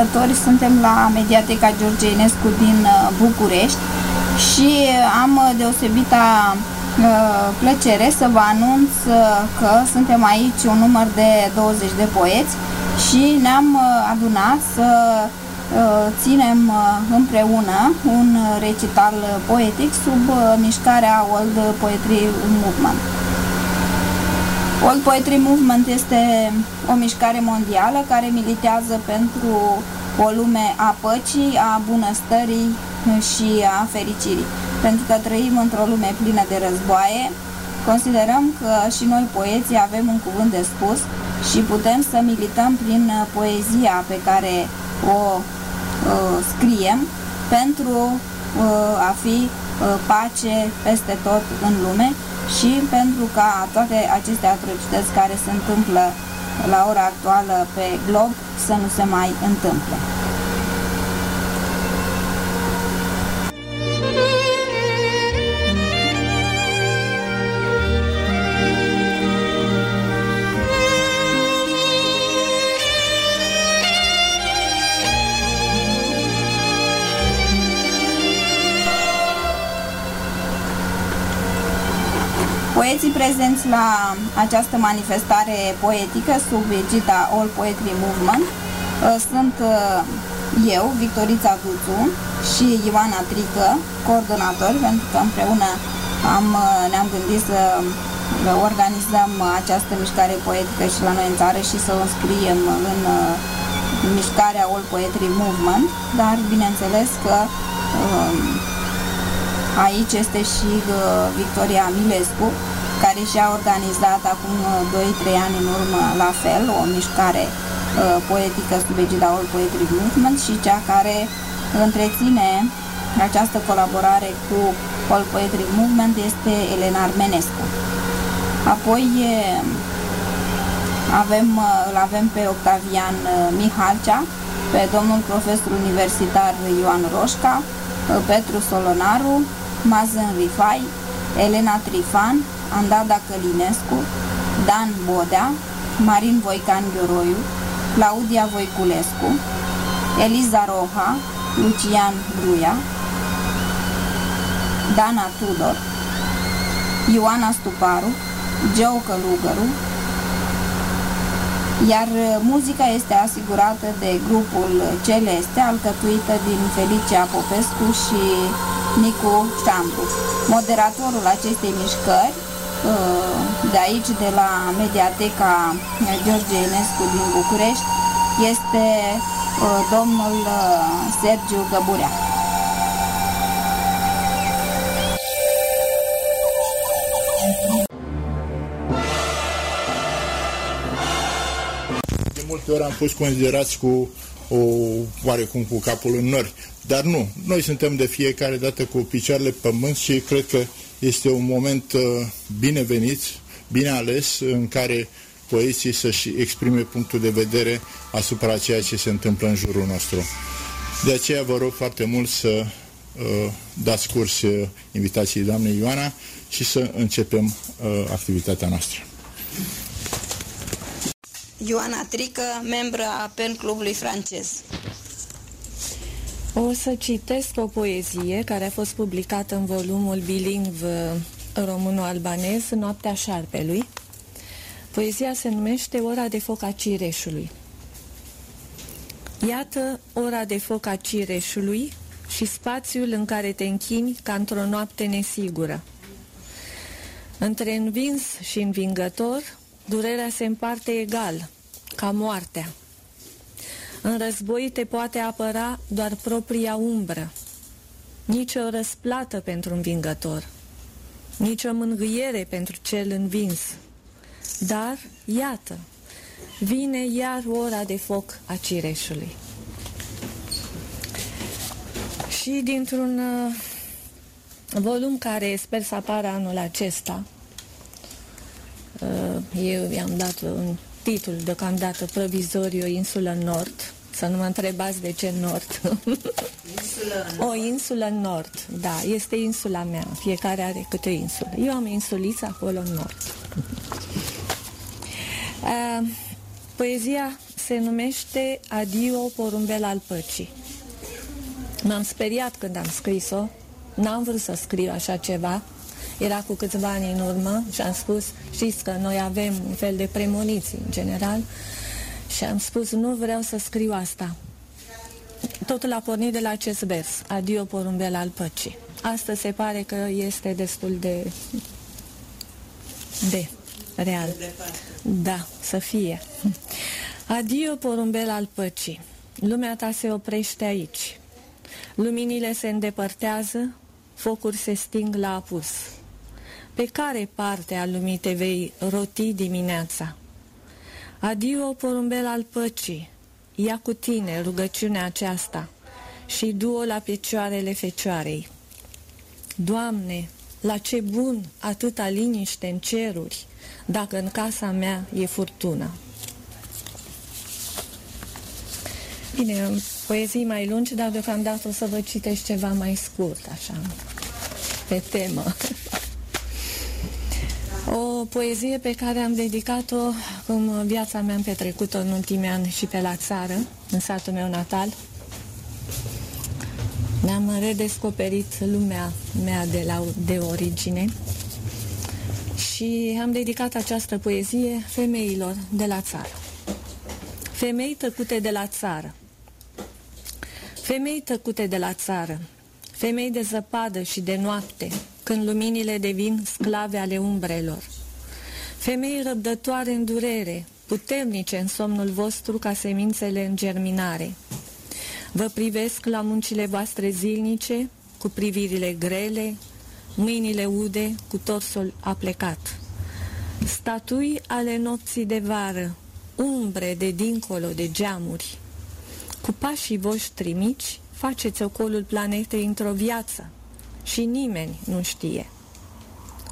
Dragi ascultători, suntem la Mediateca George Enescu din uh, București și am uh, deosebita uh, plăcere să vă anunț că suntem aici un număr de 20 de poeți și ne-am adunat să ținem împreună un recital poetic sub mișcarea World Poetry Movement. World Poetry Movement este o mișcare mondială care militează pentru o lume a păcii, a bunăstării și a fericirii. Pentru că trăim într-o lume plină de războaie, considerăm că și noi poeții avem un cuvânt de spus și putem să milităm prin poezia pe care o uh, scriem pentru uh, a fi uh, pace peste tot în lume și pentru ca toate aceste atrocități care se întâmplă la ora actuală pe glob să nu se mai întâmple. Poeții prezenți la această manifestare poetică sub egida All Poetry Movement uh, sunt uh, eu, Victorița Duțu și Ioana Trică, coordonatori, pentru că împreună am, uh, ne-am gândit să organizăm această mișcare poetică și la noi în țară și să o înscriem în mișcarea All Poetry Movement, dar bineînțeles că um, aici este și Victoria Milescu, care și-a organizat acum 2-3 uh, ani în urmă la fel o mișcare uh, poetică sub egida All Poetry Movement și cea care întreține această colaborare cu All Poetry Movement este Elena Armenescu. Apoi avem, uh, îl avem pe Octavian Mihalcea, pe domnul profesor universitar Ioan Roșca, Petru Solonaru, Mazen Rifai, Elena Trifan, Andada Călinescu, Dan Bodea, Marin Voican Gheoroiu, Claudia Voiculescu, Eliza Roha, Lucian Gruia, Dana Tudor, Ioana Stuparu, Geo Călugăru, iar muzica este asigurată de grupul Celeste, alcătuită din Felicia Popescu și Nicu Șambru. Moderatorul acestei mișcări de aici, de la Mediateca George Enescu din București, este uh, domnul uh, Sergiu Găburea. De multe ori am fost considerați cu o, oarecum cu capul în nori, dar nu. Noi suntem de fiecare dată cu picioarele pe pământ și cred că este un moment uh, binevenit, bine ales, în care poeții să-și exprime punctul de vedere asupra ceea ce se întâmplă în jurul nostru. De aceea vă rog foarte mult să uh, dați curs uh, invitației doamnei Ioana și să începem uh, activitatea noastră. Ioana Trică, membră a PEN Clubului francez. O să citesc o poezie care a fost publicată în volumul bilingv româno-albanez Noaptea șarpelui. Poezia se numește Ora de foc a cireșului. Iată ora de foc a cireșului și spațiul în care te închini ca într-o noapte nesigură. Între învins și învingător, durerea se împarte egal, ca moartea. În război te poate apăra doar propria umbră. Nici o răsplată pentru învingător, nici o mângâiere pentru cel învins. Dar, iată, vine iar ora de foc a cireșului. Și dintr-un uh, volum care sper să apară anul acesta, uh, eu i-am dat un titlu deocamdată provizoriu Insulă Nord, să nu mă întrebați de ce Nord. Insulă o insulă Nord, da, este insula mea, fiecare are câte o insulă. Eu am insuliță acolo în Nord. Uh, poezia se numește Adio Porumbel al Păcii. M-am speriat când am scris-o, n-am vrut să scriu așa ceva, era cu câțiva ani în urmă și am spus, știți că noi avem un fel de premoniții în general, și am spus, nu vreau să scriu asta. Totul a pornit de la acest vers, Adio porumbel al păcii. Asta se pare că este destul de... de real. Da, să fie. Adio porumbel al păcii. Lumea ta se oprește aici. Luminile se îndepărtează, focuri se sting la apus. Pe care parte a lumii te vei roti dimineața? Adio, porumbel al păcii, ia cu tine rugăciunea aceasta și du-o la picioarele fecioarei. Doamne, la ce bun atâta liniște în ceruri, dacă în casa mea e furtună. Bine, poezii mai lungi, dar deocamdată o să vă citești ceva mai scurt, așa, pe temă. O poezie pe care am dedicat-o cum viața mea am petrecut-o în ultimii ani și pe la țară, în satul meu natal. Ne-am redescoperit lumea mea de, la, de origine și am dedicat această poezie femeilor de la țară. Femei tăcute de la țară. Femei tăcute de la țară, femei de zăpadă și de noapte, când luminile devin sclave ale umbrelor. Femei răbdătoare în durere, puternice în somnul vostru ca semințele în germinare. Vă privesc la muncile voastre zilnice, cu privirile grele, mâinile ude, cu torsul aplecat. Statui ale nopții de vară, umbre de dincolo de geamuri. Cu pașii voștri mici faceți ocolul planetei într-o viață și nimeni nu știe.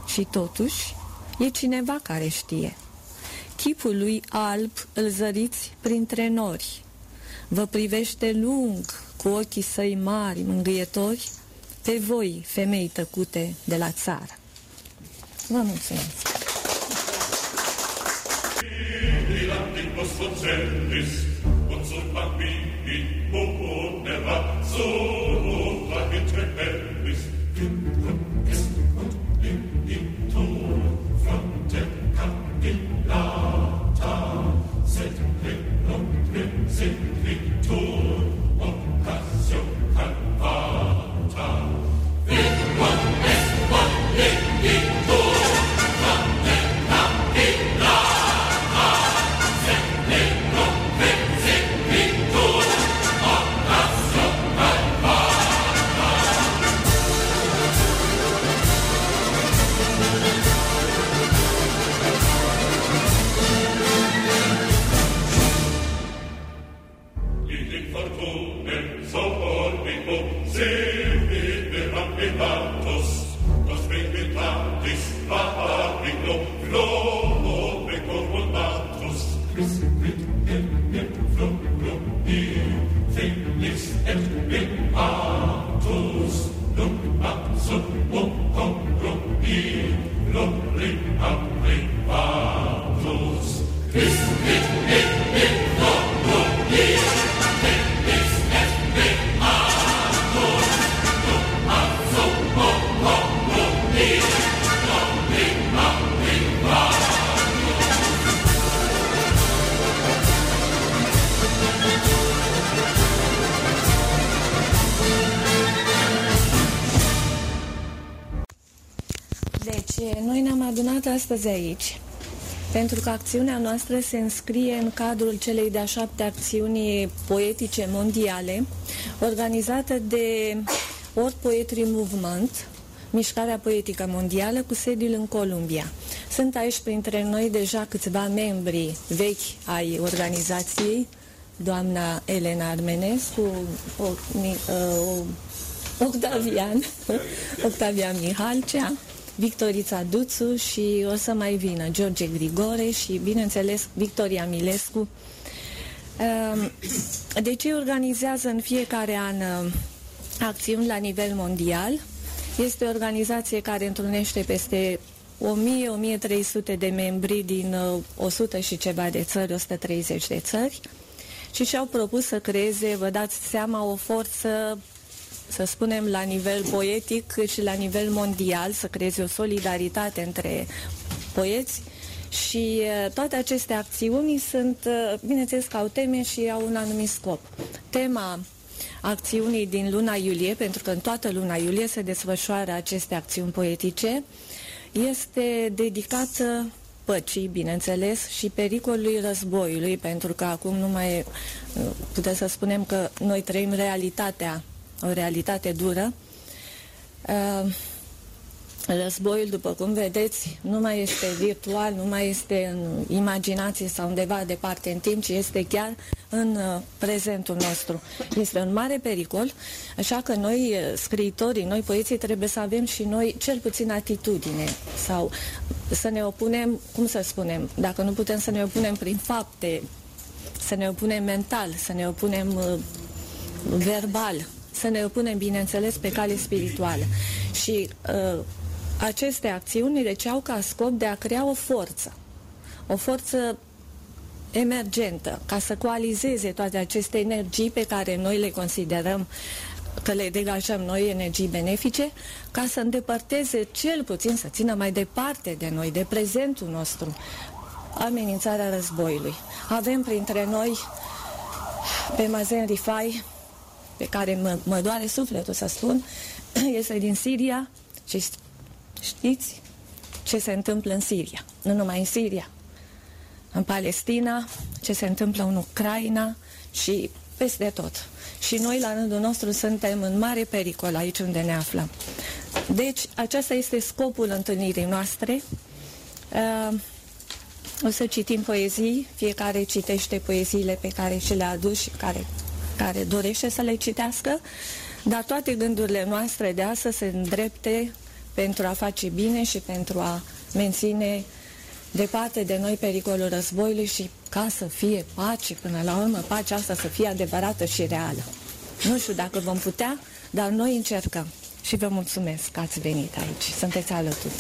Și totuși, e cineva care știe. Chipul lui alb îl zăriți printre nori. Vă privește lung cu ochii săi mari, mângâietori, pe voi, femei tăcute de la țară. Vă mulțumesc! und so bambini, Bimbo never so like a. Sum, bum, bum, rum, i, rum, rim, up, rim. Astăzi aici pentru că acțiunea noastră se înscrie în cadrul celei de-a șapte acțiuni poetice mondiale organizată de World Poetry Movement, mișcarea poetică mondială cu sediul în Columbia. Sunt aici printre noi deja câțiva membri vechi ai organizației, doamna Elena Armenescu, o, o, Octavian, Octavian Mihalcea, Victorița Duțu și o să mai vină George Grigore și, bineînțeles, Victoria Milescu. Ehm, de ce organizează în fiecare an ehm, acțiuni la nivel mondial? Este o organizație care întrunește peste 1000-1300 de membri din 100 uh, și ceva de țări, 130 de țări și și-au propus să creeze, vă dați seama, o forță să spunem, la nivel poetic și la nivel mondial, să creeze o solidaritate între poeți și toate aceste acțiuni sunt, bineînțeles că au teme și au un anumit scop. Tema acțiunii din luna iulie, pentru că în toată luna iulie se desfășoară aceste acțiuni poetice, este dedicată păcii, bineînțeles, și pericolului războiului, pentru că acum nu mai e, putem să spunem că noi trăim realitatea, o realitate dură. Uh, Războiul, după cum vedeți, nu mai este virtual, nu mai este în imaginație sau undeva departe în timp, ci este chiar în uh, prezentul nostru. Este un mare pericol, așa că noi, uh, scriitorii, noi poeții, trebuie să avem și noi cel puțin atitudine sau să ne opunem, cum să spunem, dacă nu putem să ne opunem prin fapte, să ne opunem mental, să ne opunem uh, verbal, să ne opunem, bineînțeles, pe cale spirituală. Și uh, aceste acțiuni deci au ca scop de a crea o forță, o forță emergentă, ca să coalizeze toate aceste energii pe care noi le considerăm că le degajăm noi energii benefice, ca să îndepărteze cel puțin, să țină mai departe de noi, de prezentul nostru, amenințarea războiului. Avem printre noi pe Mazen Rifai, pe care mă, mă doare sufletul să spun, este din Siria și Știți ce se întâmplă în Siria? Nu numai în Siria, în Palestina, ce se întâmplă în Ucraina și peste tot. Și noi, la rândul nostru, suntem în mare pericol aici unde ne aflăm. Deci, acesta este scopul întâlnirii noastre. Uh, o să citim poezii, fiecare citește poeziile pe care și le-a adus și care, care dorește să le citească, dar toate gândurile noastre de astăzi se îndrepte pentru a face bine și pentru a menține departe de noi pericolul războiului și ca să fie pace, până la urmă pacea asta să fie adevărată și reală. Nu știu dacă vom putea, dar noi încercăm. Și vă mulțumesc că ați venit aici. Sunteți alături.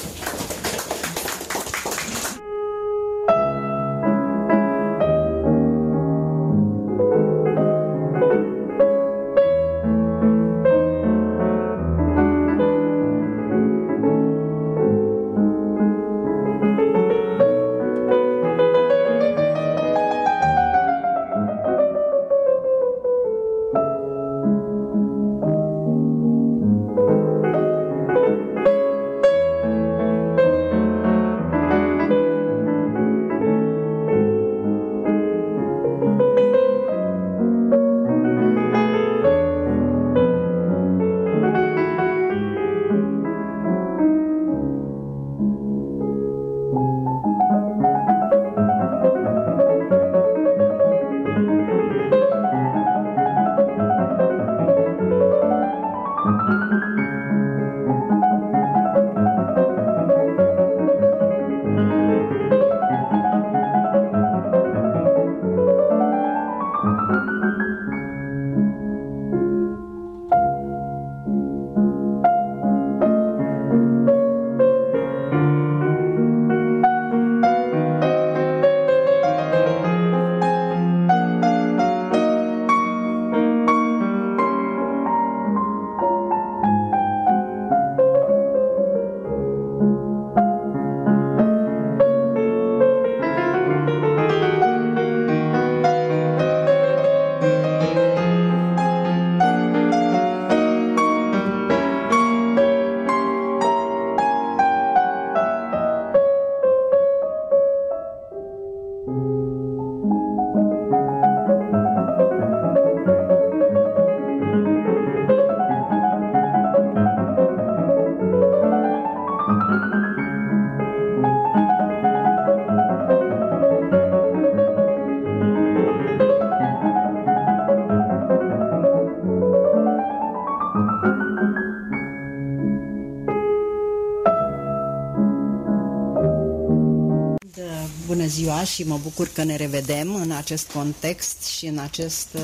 Și mă bucur că ne revedem în acest context și în acest uh,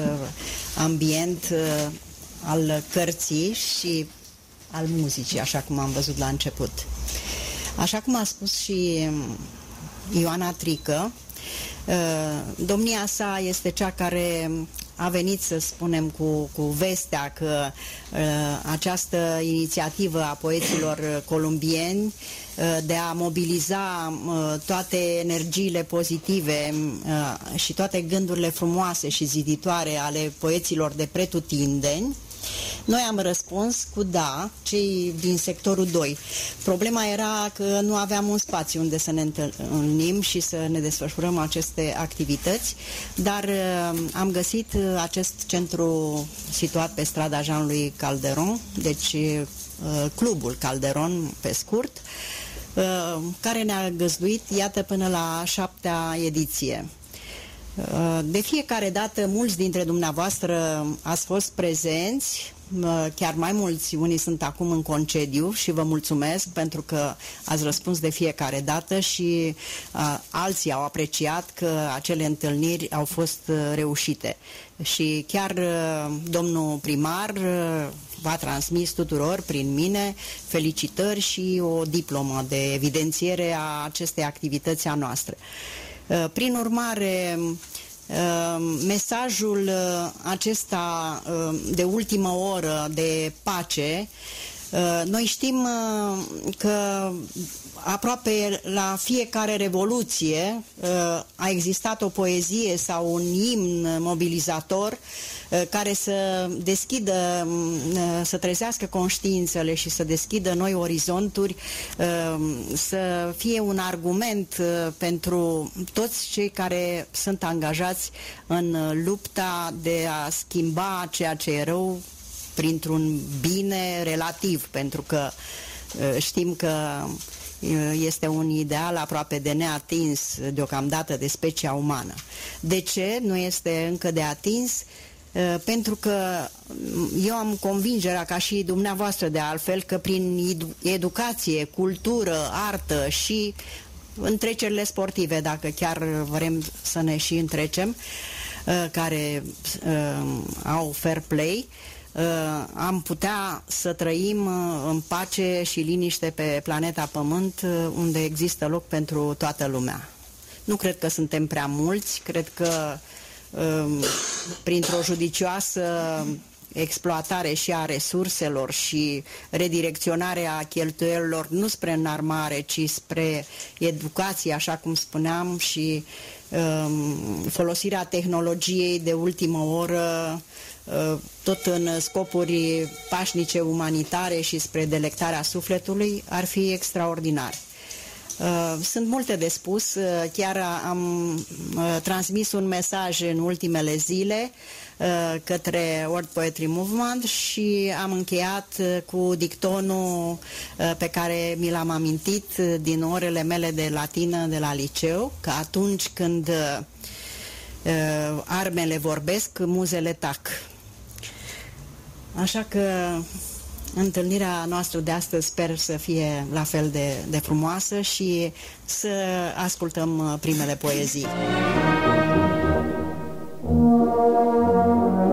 ambient uh, al cărții și al muzicii, așa cum am văzut la început. Așa cum a spus și um, Ioana Trică, Domnia sa este cea care a venit, să spunem, cu, cu vestea că uh, această inițiativă a poeților columbieni uh, de a mobiliza uh, toate energiile pozitive uh, și toate gândurile frumoase și ziditoare ale poeților de pretutindeni, noi am răspuns cu da, cei din sectorul 2. Problema era că nu aveam un spațiu unde să ne întâlnim și să ne desfășurăm aceste activități, dar uh, am găsit uh, acest centru situat pe strada Jean-Louis Calderon, deci uh, clubul Calderon pe scurt, care ne-a găzduit, iată, până la șaptea ediție. De fiecare dată, mulți dintre dumneavoastră ați fost prezenți, chiar mai mulți, unii sunt acum în concediu și vă mulțumesc pentru că ați răspuns de fiecare dată și uh, alții au apreciat că acele întâlniri au fost uh, reușite. Și chiar uh, domnul primar uh, v-a transmis tuturor prin mine felicitări și o diplomă de evidențiere a acestei activități a noastre. Uh, prin urmare, uh, mesajul uh, acesta de ultimă oră de pace, noi știm că aproape la fiecare revoluție a existat o poezie sau un imn mobilizator care să deschidă, să trezească conștiințele și să deschidă noi orizonturi, să fie un argument pentru toți cei care sunt angajați în lupta de a schimba ceea ce e rău printr-un bine relativ, pentru că știm că este un ideal aproape de neatins deocamdată de specia umană. De ce nu este încă de atins? Uh, pentru că eu am convingerea, ca și dumneavoastră de altfel, că prin educație, cultură, artă și întrecerile sportive, dacă chiar vrem să ne și întrecem, uh, care uh, au fair play, am putea să trăim în pace și liniște pe planeta Pământ, unde există loc pentru toată lumea. Nu cred că suntem prea mulți, cred că Um, printr-o judicioasă exploatare și a resurselor și redirecționarea cheltuielilor nu spre înarmare, ci spre educație, așa cum spuneam, și um, folosirea tehnologiei de ultimă oră, uh, tot în scopuri pașnice, umanitare și spre delectarea sufletului, ar fi extraordinar. Uh, sunt multe de spus, uh, chiar am uh, transmis un mesaj în ultimele zile către World Poetry Movement și am încheiat cu dictonul pe care mi l-am amintit din orele mele de latină de la liceu, că atunci când armele vorbesc, muzele tac. Așa că întâlnirea noastră de astăzi sper să fie la fel de, de frumoasă și să ascultăm uh, primele poezii. O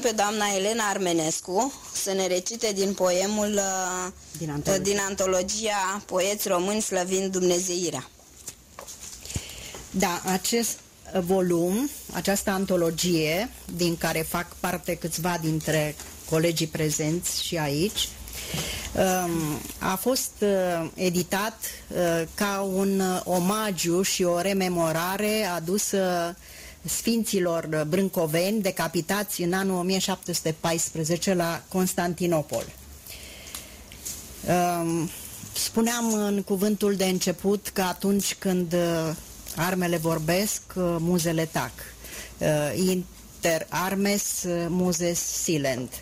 invităm pe doamna Elena Armenescu să ne recite din poemul uh, din antologia, din antologia Poeți români slăvind Dumnezeirea. Da, acest volum, această antologie, din care fac parte câțiva dintre colegii prezenți și aici, um, a fost uh, editat uh, ca un omagiu și o rememorare adusă sfinților brâncoveni decapitați în anul 1714 la Constantinopol. Um, spuneam în cuvântul de început că atunci când uh, armele vorbesc, uh, muzele tac. Uh, inter armes, muzes silent.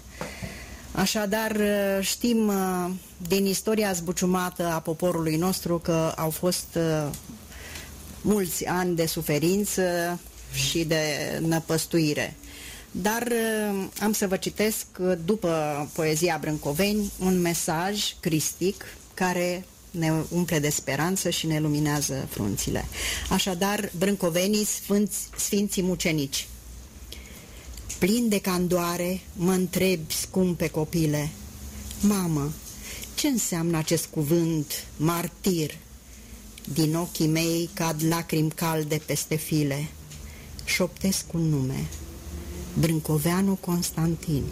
Așadar, știm din istoria zbuciumată a poporului nostru că au fost mulți ani de suferință, și de năpăstuire. Dar uh, am să vă citesc, uh, după poezia Brâncoveni, un mesaj cristic care ne umple de speranță și ne luminează frunțile. Așadar, Brâncovenii, sfânți, sfinții mucenici, plin de candoare, mă întrebi, scumpe copile, Mamă, ce înseamnă acest cuvânt, martir? Din ochii mei cad lacrimi calde peste file șoptesc un nume, Brâncoveanu Constantin.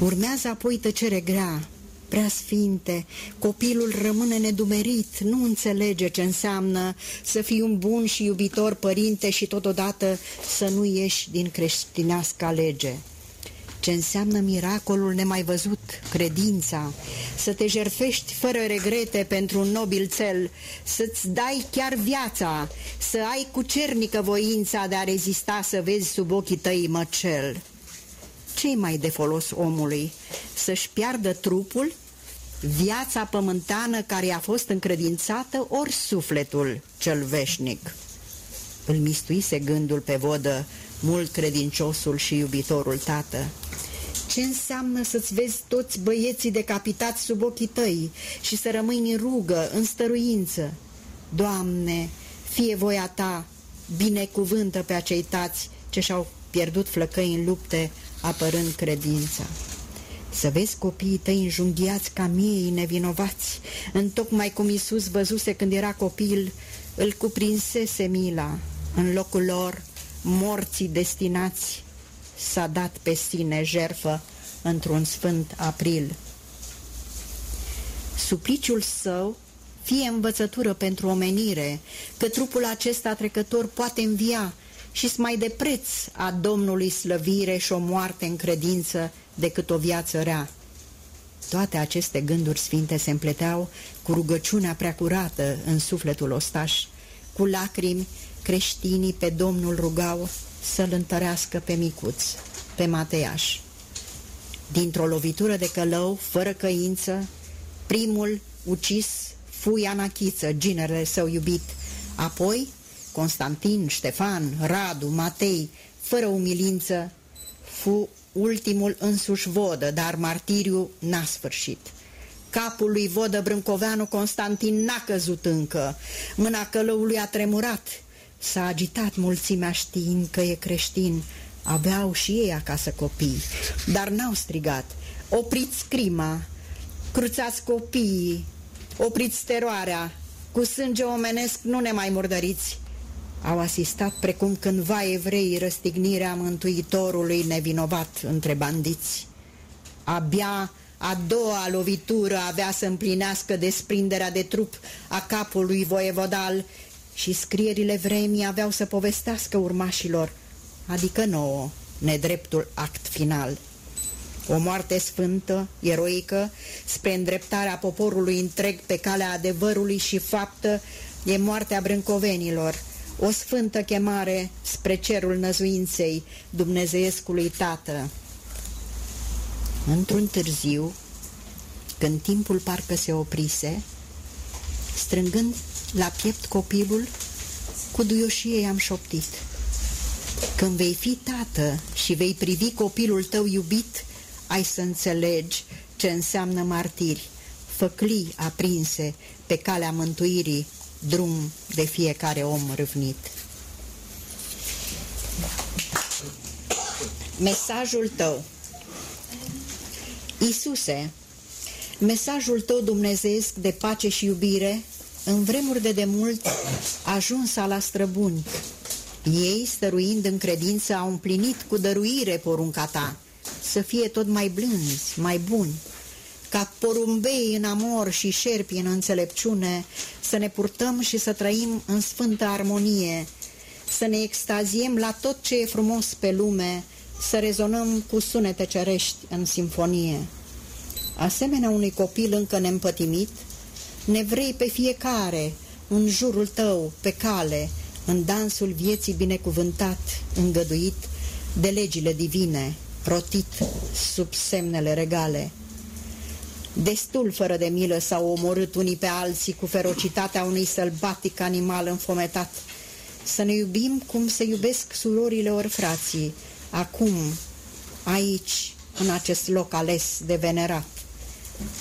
Urmează apoi tăcere grea, prea sfinte, copilul rămâne nedumerit, nu înțelege ce înseamnă să fii un bun și iubitor părinte și totodată să nu ieși din creștinească lege ce înseamnă miracolul nemai văzut, credința, să te jerfești fără regrete pentru un nobil cel, să-ți dai chiar viața, să ai cu cernică voința de a rezista să vezi sub ochii tăi măcel. ce mai de folos omului? Să-și piardă trupul, viața pământană care i-a fost încredințată, ori sufletul cel veșnic? Îl mistuise gândul pe vodă mult credinciosul și iubitorul tată. Ce înseamnă să-ți vezi toți băieții decapitați sub ochii tăi și să rămâi în rugă, în stăruință? Doamne, fie voia Ta, binecuvântă pe acei tați ce și-au pierdut flăcăi în lupte, apărând credința. Să vezi copiii tăi înjunghiați ca miei nevinovați, întocmai cum Iisus văzuse când era copil, îl cuprinsese mila, în locul lor morții destinați s-a dat pe sine jerfă într-un sfânt april. Supliciul său fie învățătură pentru omenire, că trupul acesta trecător poate învia și mai de preț a Domnului slăvire și o moarte în credință decât o viață rea. Toate aceste gânduri sfinte se împleteau cu rugăciunea preacurată în sufletul ostaș, cu lacrimi creștinii pe Domnul rugau să-l întărească pe micuț, pe Mateiaș. Dintr-o lovitură de călău, fără căință, primul ucis fu Anachiță, ginerele său iubit, apoi Constantin, Ștefan, Radu, Matei, fără umilință, fu ultimul însuși vodă, dar martiriu n-a sfârșit. Capul lui vodă Brâncoveanu Constantin n-a căzut încă, mâna călăului a tremurat, S-a agitat mulțimea știind că e creștin. Aveau și ei acasă copii, dar n-au strigat. Opriți crima, cruțați copiii, opriți teroarea, cu sânge omenesc nu ne mai murdăriți. Au asistat precum cândva evrei răstignirea Mântuitorului nevinovat între bandiți. Abia a doua lovitură avea să împlinească desprinderea de trup a capului voievodal și scrierile vremii aveau să povestească urmașilor, adică nouă, nedreptul act final. O moarte sfântă, eroică, spre îndreptarea poporului întreg pe calea adevărului și faptă, e moartea brâncovenilor, o sfântă chemare spre cerul năzuinței Dumnezeiescului Tată. Într-un târziu, când timpul parcă se oprise, strângând la piept copilul, cu duioșie i-am șoptit. Când vei fi tată și vei privi copilul tău iubit, ai să înțelegi ce înseamnă martiri, făclii aprinse pe calea mântuirii, drum de fiecare om râvnit. Mesajul tău Isuse, mesajul tău dumnezeesc de pace și iubire, în vremuri de demult, ajuns la străbuni. Ei, stăruind în credință, au împlinit cu dăruire porunca ta, să fie tot mai blânzi, mai buni, ca porumbei în amor și șerpi în înțelepciune, să ne purtăm și să trăim în sfântă armonie, să ne extaziem la tot ce e frumos pe lume, să rezonăm cu sunete cerești în simfonie. Asemenea unui copil încă neîmpătimit, ne vrei pe fiecare, în jurul tău, pe cale, în dansul vieții binecuvântat, îngăduit de legile divine, rotit sub semnele regale. Destul fără de milă s-au omorât unii pe alții cu ferocitatea unui sălbatic animal înfometat. Să ne iubim cum se iubesc surorile ori frații, acum, aici, în acest loc ales de venerat.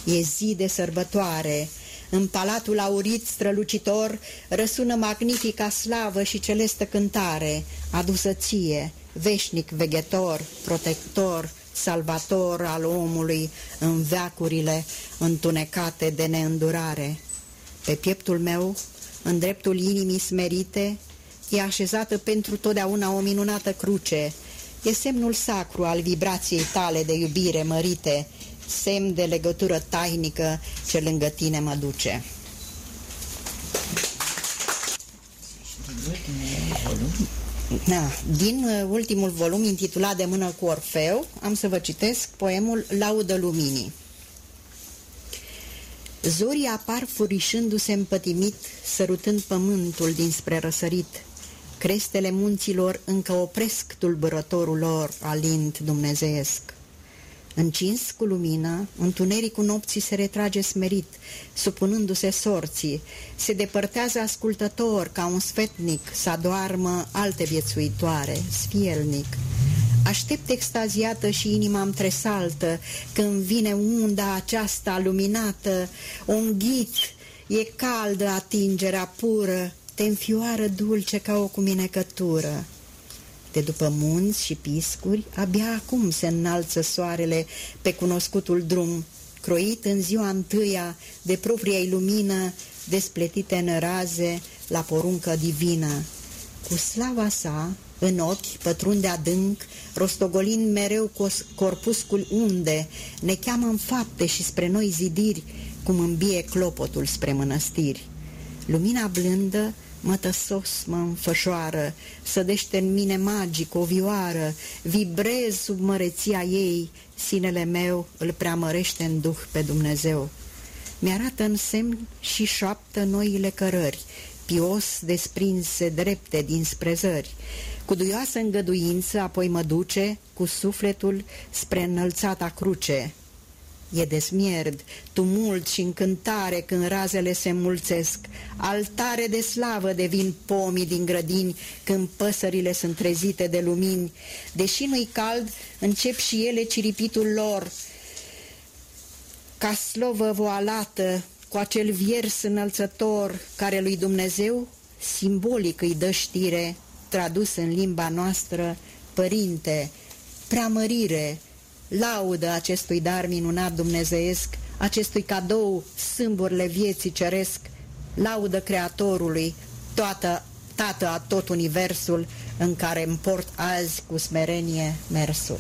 E zi de sărbătoare, în palatul aurit strălucitor răsună magnifica slavă și celestă cântare, adusă ție, veșnic veghetor, protector, salvator al omului în veacurile întunecate de neîndurare. Pe pieptul meu, în dreptul inimii smerite, e așezată pentru totdeauna o minunată cruce, e semnul sacru al vibrației tale de iubire mărite, semn de legătură tainică ce lângă tine mă duce. Da, din uh, ultimul volum intitulat De mână cu Orfeu am să vă citesc poemul Laudă Luminii. Zorii apar furișându-se împătimit, sărutând pământul dinspre răsărit. Crestele munților încă opresc tulburătorul lor alind dumnezeiesc. Încins cu lumina, întunericul nopții se retrage smerit, supunându-se sorții, se depărtează ascultător ca un sfetnic să adoarmă alte viețuitoare, sfielnic. Aștept extaziată și inima îmi tresaltă când vine unda aceasta luminată, un ghit, e caldă atingerea pură, te înfioară dulce ca o cuminecătură de după munți și piscuri, abia acum se înalță soarele pe cunoscutul drum, croit în ziua întâia de propria lumină, despletite în raze la poruncă divină. Cu slava sa, în ochi, pătrunde adânc, rostogolind mereu corpuscul unde, ne cheamă în fapte și spre noi zidiri, cum îmbie clopotul spre mănăstiri. Lumina blândă Mătăsos mă înfășoară, sădește în mine magic o vioară, vibrez sub măreția ei, sinele meu îl preamărește în duh pe Dumnezeu. Mi-arată în semn și șoaptă noile cărări, pios desprinse drepte din sprezări. Cu duioasă îngăduință apoi mă duce cu sufletul spre înălțata cruce, E desmierd, tumult și încântare când razele se mulțesc, altare de slavă devin pomii din grădini când păsările sunt trezite de lumini. Deși nu-i cald, încep și ele ciripitul lor, ca slovă voalată, cu acel viers înălțător care lui Dumnezeu simbolic îi dă știre, tradus în limba noastră, Părinte, preamărire, laudă acestui dar minunat dumnezeiesc, acestui cadou sâmburile vieții ceresc, laudă Creatorului, toată, Tată a tot universul în care împort azi cu smerenie mersul.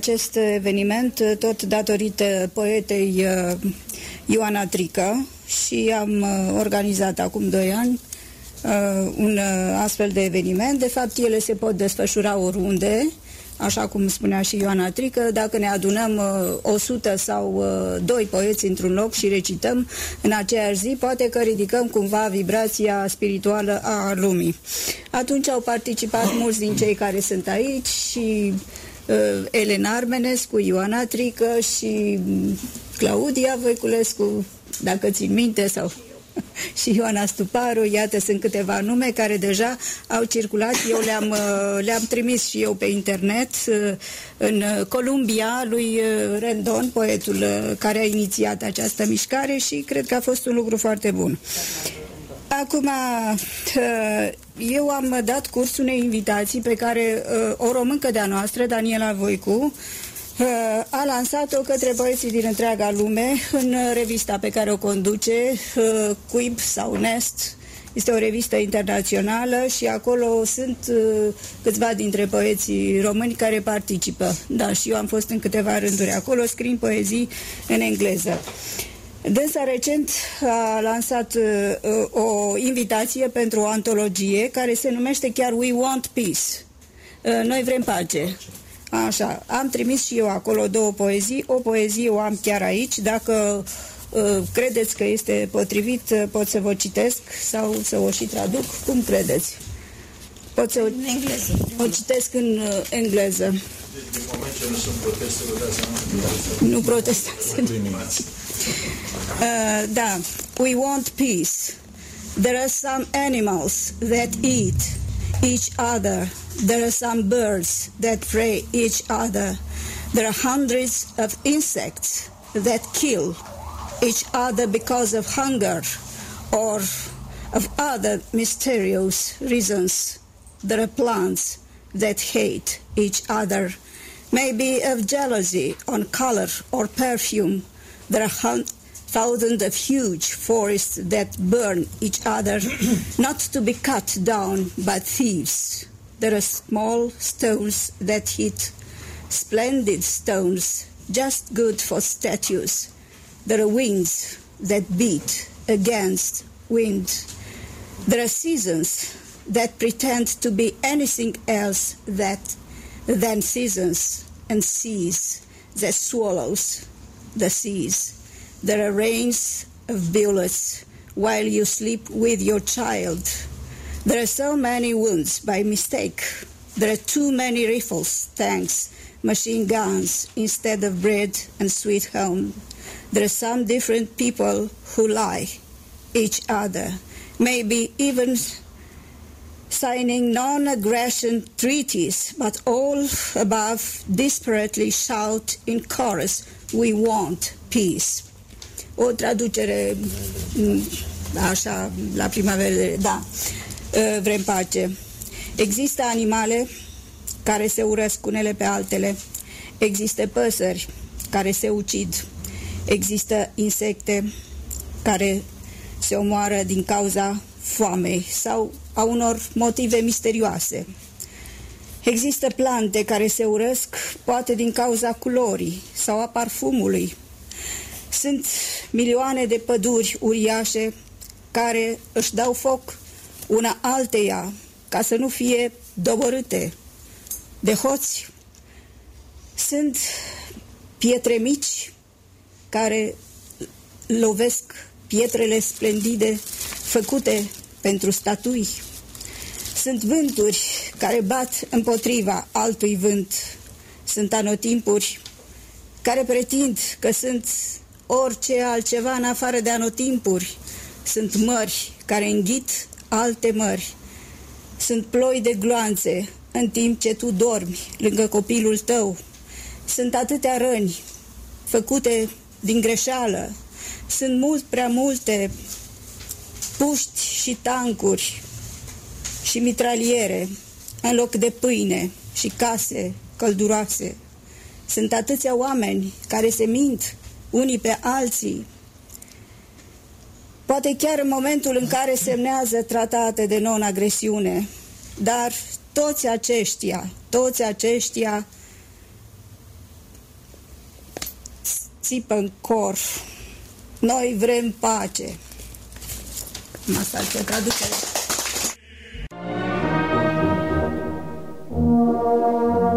Acest eveniment tot datorită poetei Ioana Trică și am organizat acum doi ani un astfel de eveniment. De fapt, ele se pot desfășura oriunde, așa cum spunea și Ioana Trică, dacă ne adunăm uh, 100 sau uh, 2 poeți într-un loc și recităm în aceeași zi, poate că ridicăm cumva vibrația spirituală a lumii. Atunci au participat mulți din cei care sunt aici și uh, Elena Armenescu, Ioana Trică și Claudia Voiculescu, dacă țin minte, sau și Ioana Stuparu, iată, sunt câteva nume care deja au circulat, eu le-am, uh, le-am trimis și eu pe internet uh, în Columbia lui uh, Rendon, poetul care a inițiat această mișcare și cred că a fost un lucru foarte bun. Acum, eu am dat curs unei invitații pe care o româncă de-a noastră, Daniela Voicu, Uh, a lansat-o către băieții din întreaga lume în revista pe care o conduce, uh, Quib sau Nest. Este o revistă internațională și acolo sunt uh, câțiva dintre poeții români care participă. Da, și eu am fost în câteva rânduri acolo, scriind poezii în engleză. Dânsa recent a lansat uh, o invitație pentru o antologie care se numește chiar We Want Peace. Uh, noi vrem pace. Așa, am trimis și eu acolo două poezii, o poezie o am chiar aici, dacă uh, credeți că este potrivit, uh, pot să vă citesc sau să o și traduc, cum credeți? Pot să o, în engleză. o citesc în uh, engleză. Deci, din moment ce nu sunt proteste, vă dați seama Nu protestați. Uh, we want peace. There are some animals that eat each other There are some birds that prey each other. There are hundreds of insects that kill each other because of hunger or of other mysterious reasons. There are plants that hate each other, maybe of jealousy on color or perfume. There are thousands of huge forests that burn each other, not to be cut down by thieves. There are small stones that hit splendid stones, just good for statues. There are wings that beat against wind. There are seasons that pretend to be anything else that, than seasons and seas that swallows the seas. There are rains of bullets while you sleep with your child there are so many wounds by mistake. There are too many rifles, tanks, machine guns instead of bread and sweet home. There are some different people who lie each other, maybe even signing non aggression treaties, but all above desperately shout in chorus, We want peace. O traducere mm, așa la prima vedere, da. Ă, vrem pace. Există animale care se urăsc unele pe altele. Există păsări care se ucid. Există insecte care se omoară din cauza foamei sau a unor motive misterioase. Există plante care se urăsc poate din cauza culorii sau a parfumului. Sunt milioane de păduri uriașe care își dau foc una alteia, ca să nu fie doborâte de hoți. Sunt pietre mici care lovesc pietrele splendide făcute pentru statui. Sunt vânturi care bat împotriva altui vânt. Sunt anotimpuri care pretind că sunt orice altceva în afară de anotimpuri. Sunt mări care înghit alte mări. Sunt ploi de gloanțe în timp ce tu dormi lângă copilul tău. Sunt atâtea răni făcute din greșeală. Sunt mult prea multe puști și tancuri și mitraliere în loc de pâine și case călduroase. Sunt atâția oameni care se mint unii pe alții. Poate chiar în momentul în care semnează tratate de non-agresiune, dar toți aceștia, toți aceștia țipă în cor. Noi vrem pace. Asta se traduce. Traducere.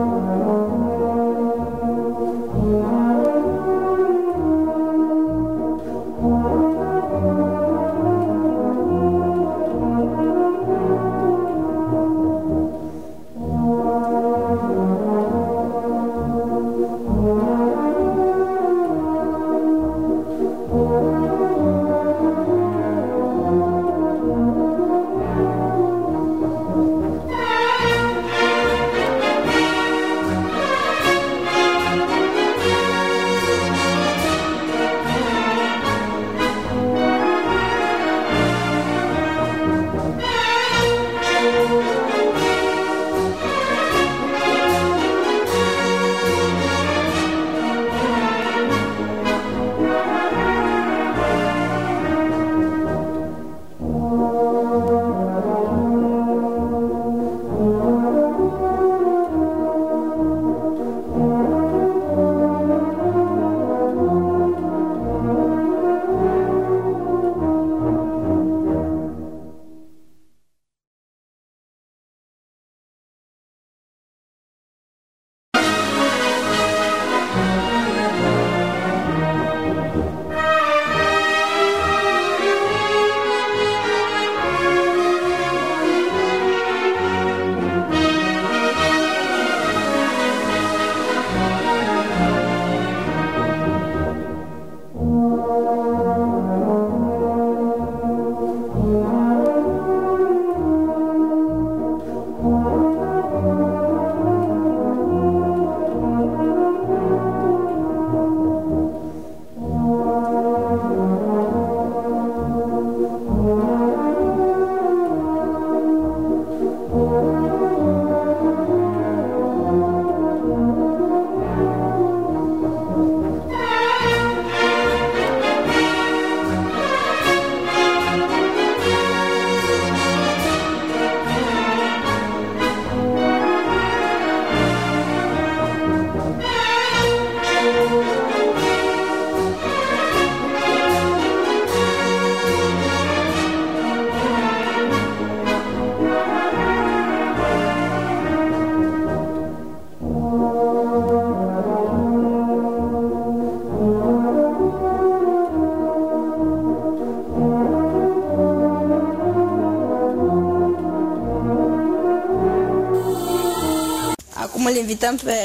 Invităm pe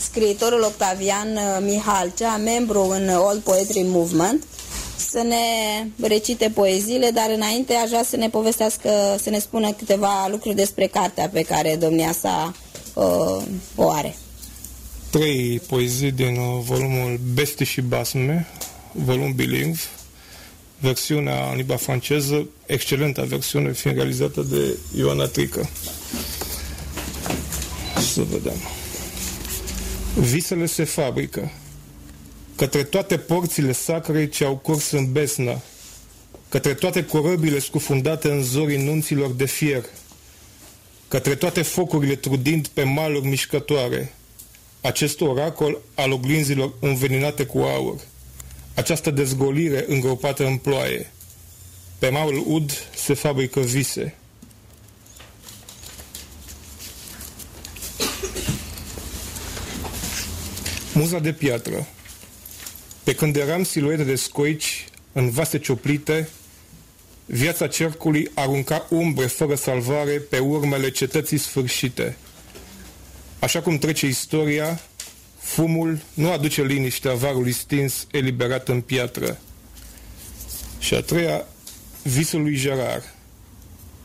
scriitorul Octavian uh, Mihalcea, membru în Old Poetry Movement, să ne recite poeziile, dar înainte aș vrea să ne povestească, să ne spună câteva lucruri despre cartea pe care domnia sa uh, o are. Trei poezii din uh, volumul Besti și Basme, volum bilingv, versiunea în limba franceză, excelentă versiune fiind realizată de Ioana Trică. Să vedem. Visele se fabrică. Către toate porțile sacre ce au curs în besnă, către toate corăbile scufundate în zorii nunților de fier, către toate focurile trudind pe maluri mișcătoare, acest oracol al oglinzilor înveninate cu aur, această dezgolire îngropată în ploaie. Pe marul ud se fabrică vise. Muza de piatră. Pe când eram siluete de scoici în vase cioplite, viața cercului arunca umbre fără salvare pe urmele cetății sfârșite. Așa cum trece istoria, fumul nu aduce liniștea varului stins eliberat în piatră. Și a treia, visul lui Gerard.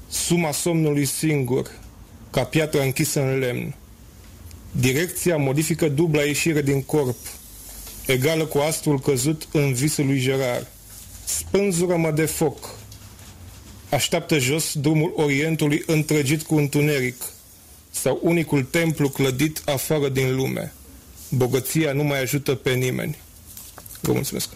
Suma somnului singur, ca piatră închisă în lemn Direcția modifică dubla ieșire din corp, egală cu astrul căzut în visul lui Gerard. Spânzură-mă de foc. Așteaptă jos drumul Orientului întregit cu întuneric, sau unicul templu clădit afară din lume. Bogăția nu mai ajută pe nimeni. Vă mulțumesc!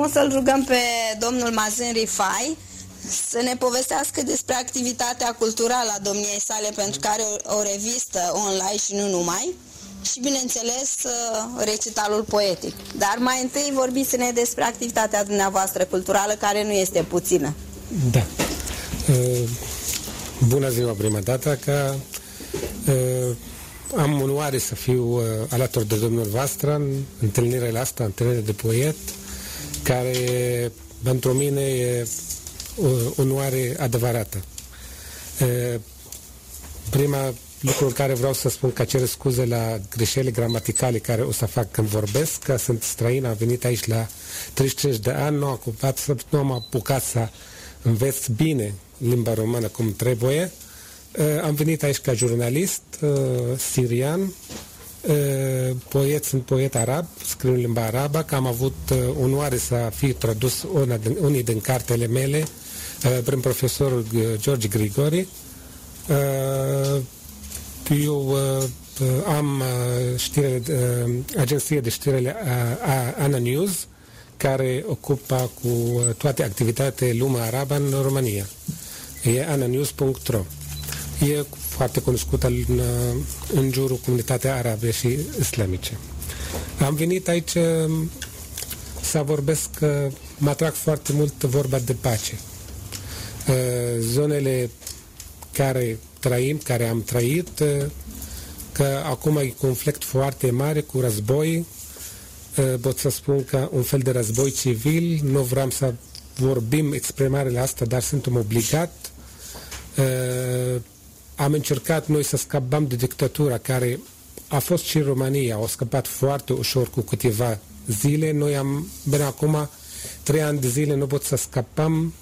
Acum o să-l rugăm pe domnul Mazen Rifai să ne povestească despre activitatea culturală a domniei sale pentru care o, o revistă online și nu numai și, bineînțeles, uh, recitalul poetic. Dar mai întâi vorbiți-ne despre activitatea dumneavoastră culturală, care nu este puțină. Da. Uh, bună ziua prima dată, că uh, am onoare să fiu alături de domnul voastră în întâlnirea asta, întâlnire de poet, care pentru mine e o onoare adevărată. Prima lucrul care vreau să spun că cer scuze la greșelile gramaticale care o să fac când vorbesc, că sunt străin, am venit aici la 35 de ani, nu, ocupat, nu am apucat să înveț bine limba română cum trebuie. Uh, am venit aici ca jurnalist uh, sirian, uh, poet, sunt poet arab, scriu în limba arabă, că am avut uh, onoare să fi tradus una din, unii din cartele mele uh, prin profesorul George Grigori. Uh, eu uh, uh, am uh, știre, uh, agenție de știre uh, Ana News, care ocupa cu uh, toate activitatea lumea arabă în România. E ananews.ro. E foarte cunoscută în, uh, în jurul comunitatea arabe și islamice. Am venit aici să vorbesc, mă atrag foarte mult vorba de pace. Zonele care trăim, care am trăit, că acum e conflict foarte mare cu război, pot să spun că un fel de război civil, nu vreau să vorbim exprimarele asta, dar suntem obligat. Am încercat noi să scăpăm de dictatura care a fost și în România, au scăpat foarte ușor cu câteva zile. Noi am, bine, acum, trei ani de zile nu pot să scăpăm.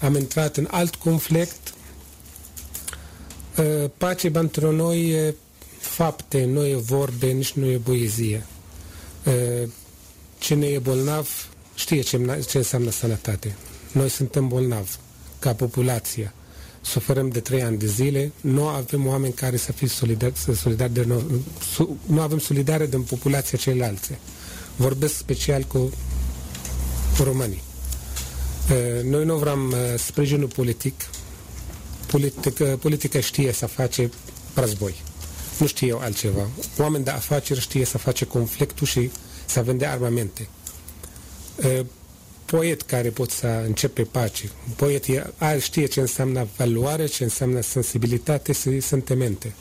Am intrat în alt conflict Uh, pace pentru noi e fapte, nu e vorbe, nici nu e poezie. Uh, cine e bolnav știe ce, ce înseamnă sănătate. Noi suntem bolnavi ca populație. Suferăm de trei ani de zile, nu avem oameni care să fie solidari, solidari de noi, nu avem solidare din populația ceilalți. Vorbesc special cu românii. Uh, noi nu vrem sprijinul politic, politică, politica știe să face război. Nu știe eu altceva. Oameni de afaceri știe să face conflictul și să vende armamente. Poet care pot să începe pace. Poet știe ce înseamnă valoare, ce înseamnă sensibilitate și sentimente.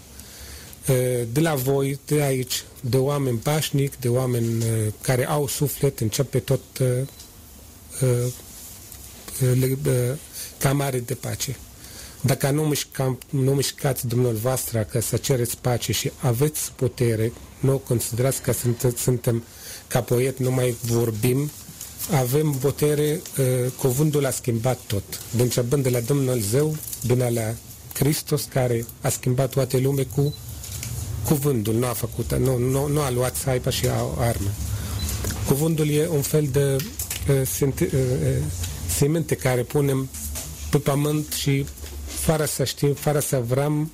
De la voi, de aici, de oameni pașnic, de oameni care au suflet, începe tot camare de pace. Dacă nu, mișcam, nu mișcați dumneavoastră că să cereți pace și aveți putere, nu considerați că sunt, suntem ca poet, nu mai vorbim, avem putere, uh, cuvântul a schimbat tot. De începând de la Dumnezeu, până la Hristos, care a schimbat toate lume cu cuvântul, nu a făcut, nu, nu, nu a luat saipa și a, armă. Cuvântul e un fel de uh, senti, uh, uh, semente care punem pe pământ și fără să știm, fără să vrem,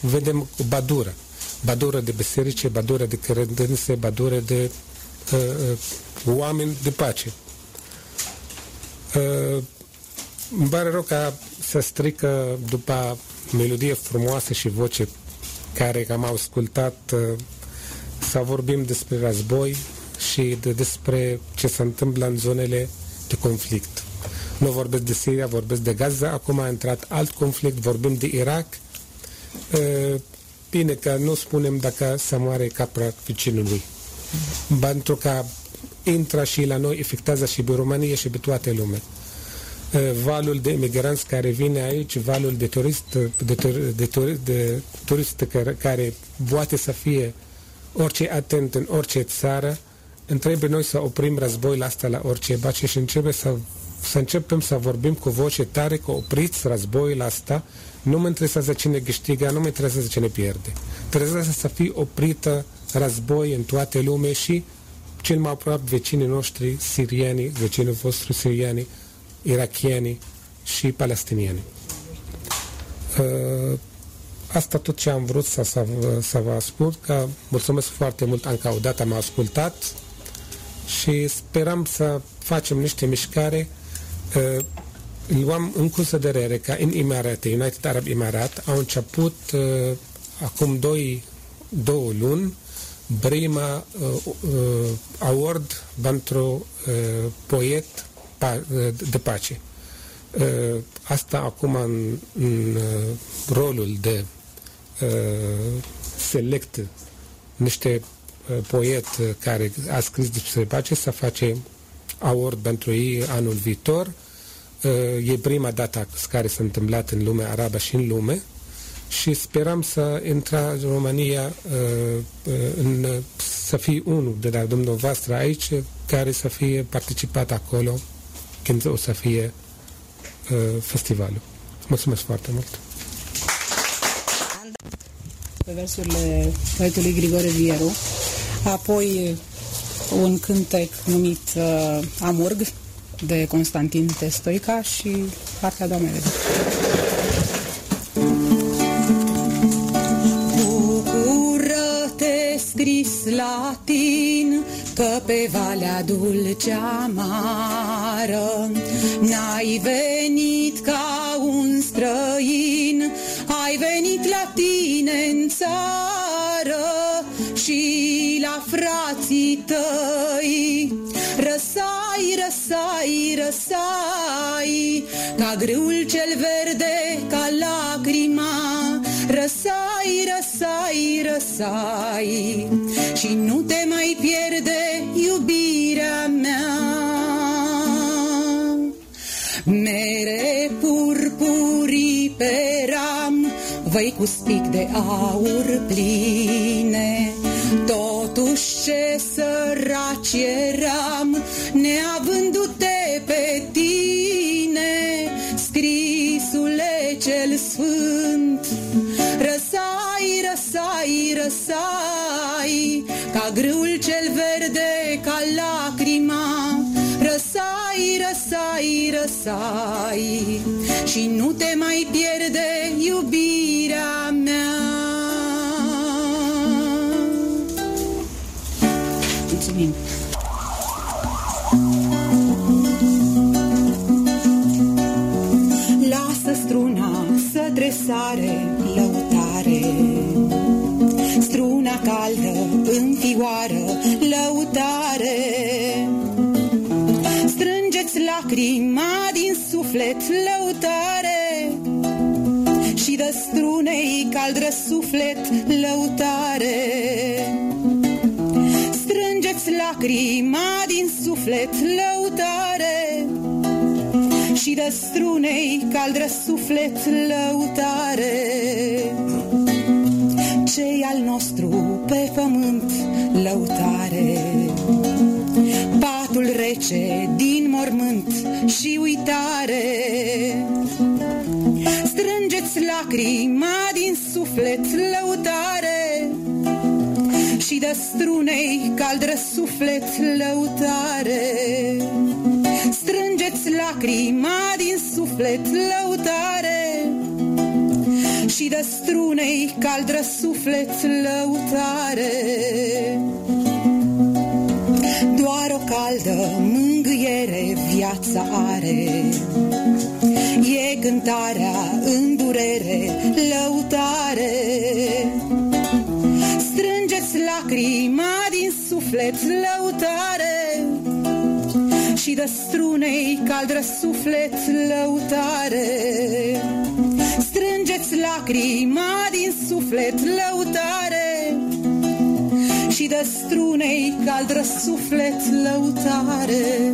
vedem badură. Badură de biserice, badură de credințe, badură de uh, uh, oameni de pace. Uh, îmi pare rău că să strică după melodie frumoasă și voce care am ascultat uh, să vorbim despre război și de, despre ce se întâmplă în zonele de conflict. Nu vorbesc de Siria, vorbesc de Gaza, acum a intrat alt conflict, vorbim de Irak. Bine că nu spunem dacă se moare capra vecinului. Pentru că intră și la noi, afectează și pe România și pe toată lumea. Valul de imigranți care vine aici, valul de turist, de, tur, de, tur, de turist care, care poate să fie orice atent în orice țară, întrebe noi să oprim războiul asta la orice bace și începe să să începem să vorbim cu voce tare că opriți războiul asta, nu mă interesează cine câștigă, nu mă interesează cine pierde. Trebuie să fie oprită război în toate lume și cel mai aproape vecinii noștri sirieni, vecinii vostri sirieni, irachieni și palestinieni. Uh, asta tot ce am vrut să, să, să vă ascult, că mulțumesc foarte mult încă o dată am ascultat și sperăm să facem niște mișcare uh, luăm în considerare că în Emirate, United Arab Emirat, au început uh, acum doi, două luni prima uh, uh, award pentru uh, poet pa, uh, de pace. Uh, asta acum în, în uh, rolul de uh, select niște uh, poet care a scris despre pace să face award pentru ei anul viitor. Uh, e prima dată care s-a întâmplat în lumea arabă și în lume și sperăm să intra România uh, uh, în, să fie unul de la dumneavoastră aici care să fie participat acolo când o să fie uh, festivalul. Mulțumesc foarte mult! Pe versurile poetului Grigore Vieru, apoi un cântec numit uh, Amurg de Constantin Testoica și partea doamnei latin Că pe valea dulce amară N-ai venit ca un străin Ai venit la tine în țară Și la frații tăi. Răsai, răsai, răsai Ca grâul cel verde, ca lacrima Răsai, răsai, răsai Și nu te mai pierde iubirea mea. Mere purpurii pe ram Văi cu spic de aur pline. Totuși ce săraci eram răsai, răsai Ca grâul cel verde, ca lacrima Răsai, răsai, răsai Și nu te mai pierde iubirea mea Mulțumim! Lasă struna să tresare caldă în fioară lăutare. Strângeți lacrima din suflet lăutare. Și dă strunei caldră suflet lăutare. Strângeți lacrima din suflet lăutare. Și de strunei caldră suflet lăutare. Cei al nostru pe pământ lăutare, patul rece din mormânt și uitare. Strângeți lacrima din suflet lăutare și de strunei caldră suflet lăutare. Strângeți lacrima din suflet lăutare Și de strunei caldră suflet lăutare. Doar o caldă mângâiere viața are. E cântarea în durere, lăutare. Strângeți lacrima din suflet lăutare. Și de strunei caldră suflet lăutare. Strângeți lacrima din suflet lăutare și de strunei caldră suflet lăutare.